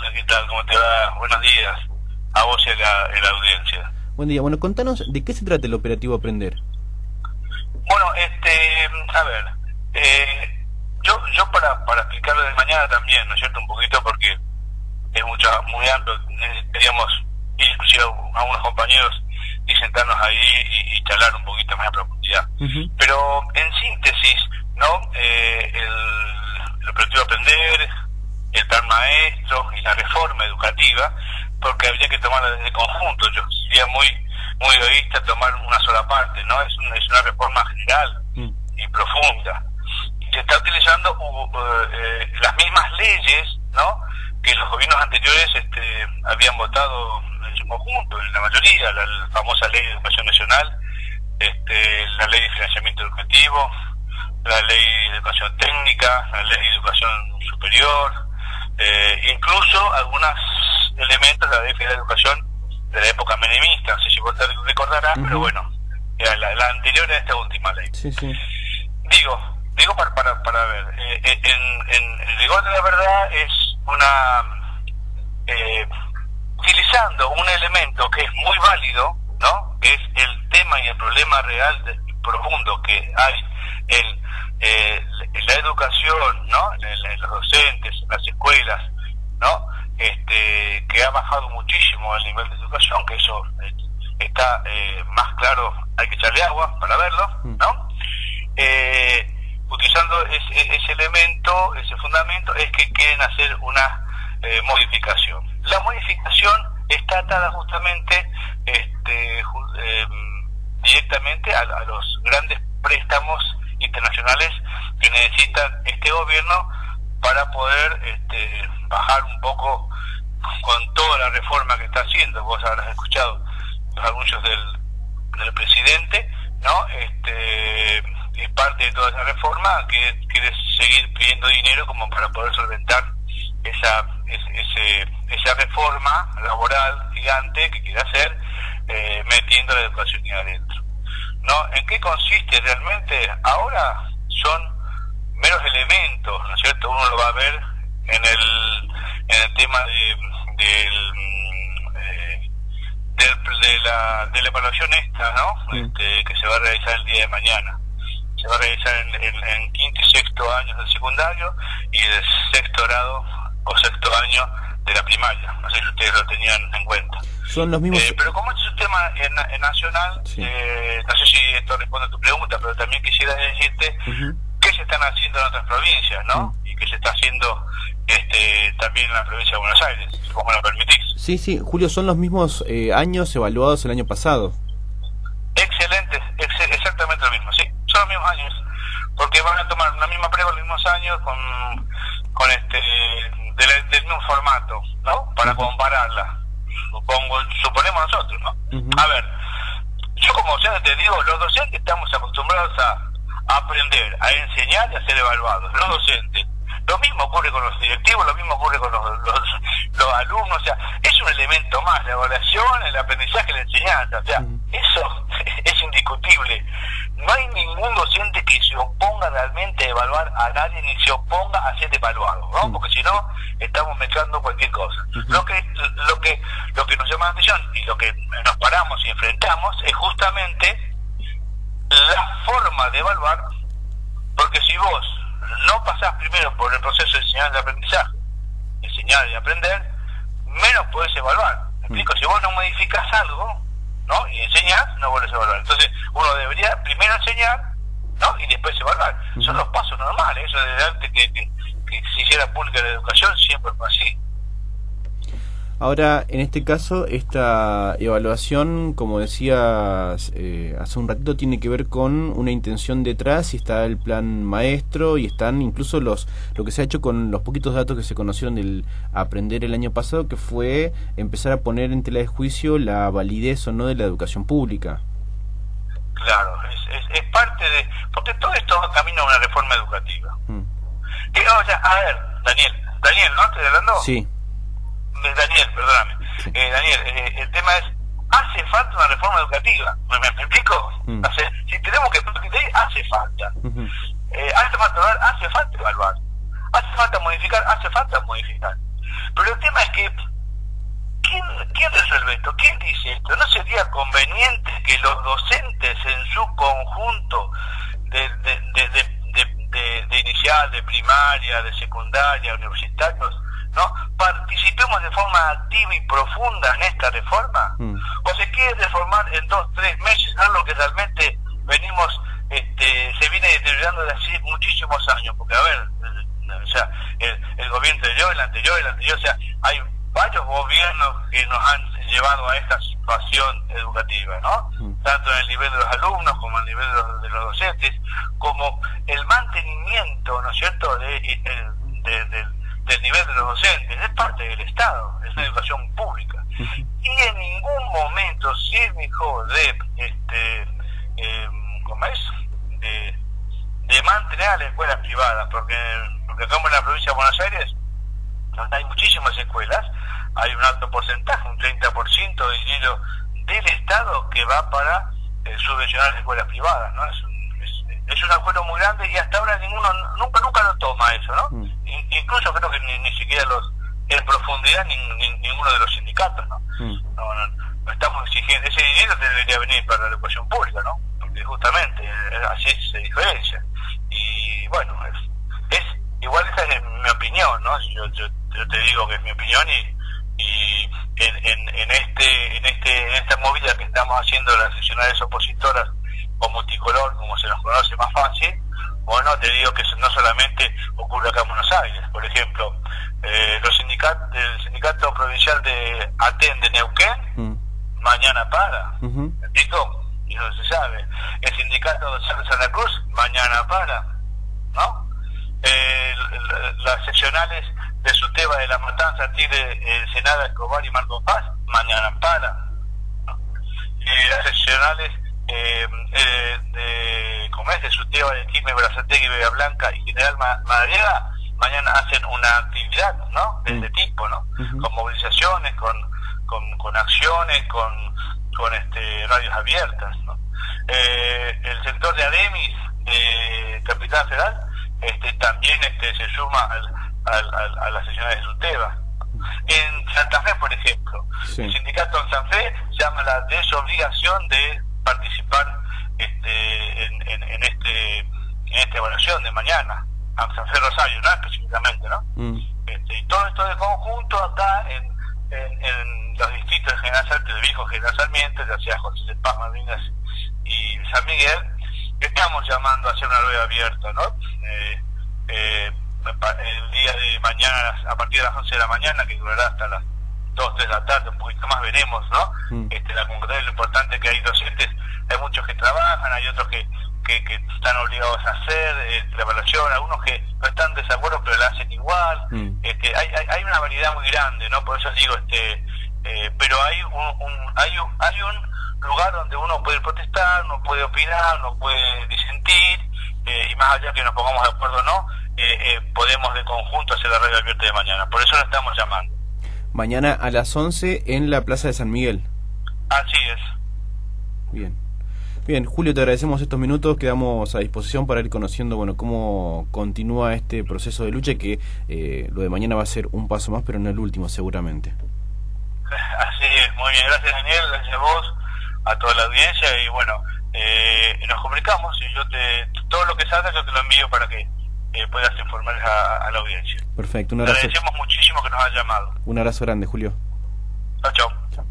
Hola, ¿qué tal? ¿Cómo te va? Buenos días a vos y a la, audiencia. Buen día. Bueno, contanos, ¿de qué se trata el operativo Aprender? Bueno, este, a ver, eh, yo yo para, para explicarlo de mañana también, ¿no es cierto? Un poquito porque es mucho, muy amplio, necesitaríamos ir inclusive a unos compañeros y sentarnos ahí y, charlar un poquito más a profundidad. Pero en síntesis, ¿no? Eh, el, el operativo Aprender, el plan maestro y la reforma educativa, porque habría que tomarla desde conjunto. Yo sería muy muy egoísta tomar una sola parte, ¿no? Es una, es una reforma general y profunda. Se está utilizando uh, eh, las mismas leyes, ¿no? Que los gobiernos anteriores este, habían votado en su conjunto, en la mayoría, la, famosa ley de educación nacional, este, la ley de financiamiento educativo, la ley de educación técnica, la ley de educación superior, eh, incluso algunos elementos de la ley de educación de la época menemista, no sé si vos te recordarás, pero bueno, la, anterior a esta última ley. Digo, digo para, para, para ver, eh, eh, en, en, el rigor de la verdad es una... Eh, utilizando un elemento que es muy válido, ¿no? Que es el tema y el problema real y profundo que hay en, la educación, ¿no? En, los docentes, en las escuelas, ¿no? Este, que ha bajado muchísimo el nivel de educación, que eso eh, está eh, más claro, hay que echarle agua para verlo, mm. ¿no? Eh, utilizando ese, ese, elemento, ese fundamento, es que quieren hacer una modificación. La modificación está atada justamente este, directamente a, a los grandes préstamos internacionales que necesitan este gobierno para poder este, bajar un poco con toda la reforma que está haciendo. Vos habrás escuchado los anuncios del, del presidente, ¿no? Este, es parte de toda esa reforma que quiere seguir pidiendo dinero como para poder solventar esa ese, esa reforma laboral gigante que quiere hacer eh, metiendo la educación ahí adentro. ¿No? ¿En qué consiste realmente? Ahora son meros elementos, ¿no es cierto? Uno lo va a ver en el, en el tema de, del, eh, de, la, de la evaluación esta, ¿no? Este, que se va a realizar el día de mañana. Se va a realizar en, en, quinto y sexto años del secundario y el sexto grado o sexto año de la primaria. No sé si ustedes lo tenían en cuenta. Son los mismos. Eh, pero como este es un tema en, nacional, eh, no sé si esto responde a tu pregunta, pero también quisiera decirte qué se están haciendo en otras provincias, ¿no? Y qué se está haciendo este, también en la provincia de Buenos Aires, si vos me lo permitís. Sí, sí, Julio, son los mismos eh, años evaluados el año pasado. Excelente, exactamente lo mismo, sí, son los mismos años, porque van a tomar la misma prueba los mismos años con, con este del mismo formato, ¿no? Para compararla, supongo, suponemos nosotros, ¿no? A ver, yo como ya te digo, los docentes estamos acostumbrados a aprender, a enseñar y a ser evaluados, los docentes. Lo mismo ocurre con los directivos, lo mismo ocurre con los, los, alumnos, o sea, es un elemento más, la evaluación, el aprendizaje, la enseñanza, o sea, eso es indiscutible. No hay ningún docente que se oponga realmente a evaluar a nadie ni se oponga a ser evaluado, ¿no? Porque si no, estamos mezclando cualquier cosa. Lo que lo que lo que nos llama la atención y lo que nos paramos y enfrentamos es justamente la forma de evaluar, porque si vos no pasás primero por el proceso de enseñanza y aprendizaje, enseñar y aprender, menos puedes evaluar. ¿Me explico? Si vos no modificas algo, ¿no? Y enseñás, no vuelves a evaluar. Entonces, uno debería primero enseñar, ¿no? Y después evaluar. Son los pasos normales, eso de antes que, que, que se hiciera pública la educación siempre fue así. Ahora, en este caso, esta evaluación, como decías eh, hace un ratito, tiene que ver con una intención detrás y está el plan maestro y están incluso los lo que se ha hecho con los poquitos datos que se conocieron del aprender el año pasado, que fue empezar a poner en tela de juicio la validez o no de la educación pública. Claro, es, parte de... porque todo esto va camino a una reforma educativa. Mm. a ver, Daniel, Daniel, ¿no? ¿Estoy hablando? Sí. Daniel, perdóname. Eh, Daniel, eh, el tema es, hace falta una reforma educativa. ¿Me, explico? Mm. si tenemos que partir hace falta. Eh, hace falta hace falta evaluar. Hace falta modificar, hace falta modificar. Pero el tema es que resuelve esto? ¿Quién dice esto? ¿No sería conveniente que los docentes en su conjunto de, de, de, de inicial, de primaria, de secundaria, universitarios, ¿no? participemos de forma activa y profunda en esta reforma? Mm. ¿O se quiere reformar en dos, tres meses algo que realmente venimos, este, se viene deteriorando desde hace muchísimos años? Porque, a ver, o sea, el, el gobierno anterior, el anterior, el anterior, o sea, hay varios gobiernos que nos han llevado a esta situación educativa, ¿no? Mm. Tanto en el nivel de los alumnos como en el nivel de los, docentes, como el mantenimiento, ¿no es cierto?, de, del nivel de los docentes, es parte del Estado, es una educación pública. Y en ningún momento dejó de, este, eh, ¿cómo es?, de, de mantener a las escuelas privadas, porque, porque acá en la provincia de Buenos Aires, donde hay muchísimas escuelas, hay un alto porcentaje, un 30% de dinero del Estado que va para eh, subvencionar las escuelas privadas, ¿no? Es un, es, un acuerdo muy grande y hasta ahora ninguno, nunca nunca lo toma eso, ¿no? Mm. Incluso creo que ni, siquiera los, en profundidad ninguno de los sindicatos, ¿no? Mm. No, no, estamos exigiendo, ese dinero debería venir para la educación pública, ¿no? Porque justamente eh, así se diferencia. Y bueno, es, es igual esa es mi opinión, ¿no? Yo, yo, yo te digo que es mi opinión y en, en, en, este en este en esta movida que estamos haciendo las seccionales opositoras o multicolor como se nos conoce más fácil bueno te digo que no solamente ocurre acá en Buenos Aires. Por ejemplo eh, los sindicatos el sindicato provincial de Aten de Neuquén mm. mañana para uh y no se sabe. El sindicato de Santa Cruz mañana para no eh, las seccionales de Suteba de la Matanza, Tigre, el Senada, Escobar y Marco Paz, mañana para. Eh, las seccionales eh, eh, de, como es, de de Quilmes, Brazategui, Vega Blanca y General Madariaga, mañana hacen una actividad, ¿no? De este tipo, ¿no? Con movilizaciones, con, con, con acciones, con, con este, radios abiertas, ¿no? Eh, el sector de Ademis, de Capital Federal, este, también este, se suma al a, las sesiones de SUTEBA. En Santa Fe, por ejemplo, el sindicato en Santa Fe llama la desobligación de participar este, en, en, este, en esta evaluación de mañana, a San Fe Rosario, ¿no? específicamente, ¿no? Mm. Este, y todo esto de conjunto acá en, en, los distritos de General Sarmiento, de viejo General Sarmiento, ya sea José de Paz, Malvinas y San Miguel, estamos llamando a hacer una rueda abierta, ¿no? Eh, eh, el día de mañana, a partir de las 11 de la mañana, que durará hasta las 2, 3 de la tarde, un poquito más veremos, ¿no? Mm. Este, la convocatoria, lo importante es que hay docentes, hay muchos que trabajan, hay otros que, que, que están obligados a hacer eh, la evaluación, algunos que no están de desacuerdo pero la hacen igual, mm. este, hay, hay, hay, una variedad muy grande, ¿no? Por eso digo, este, eh, pero hay un, un, hay un, hay un lugar donde uno puede protestar, no puede opinar, no puede disentir, eh, y más allá que nos pongamos de acuerdo no, eh, eh, podemos de conjunto hacer la radio abierta de mañana. Por eso lo estamos llamando. Mañana a las 11 en la Plaza de San Miguel. Así es. Bien. Bien, Julio, te agradecemos estos minutos, quedamos a disposición para ir conociendo bueno cómo continúa este proceso de lucha que eh, lo de mañana va a ser un paso más, pero no el último seguramente. Así es, muy bien, gracias Daniel, gracias a vos, a toda la audiencia y bueno, nos comunicamos y yo te, todo lo que salga yo te lo envío para que eh, puedas informar a, la audiencia. Perfecto, un abrazo. agradecemos muchísimo que nos haya llamado. Un abrazo grande, Julio. Chao, chao.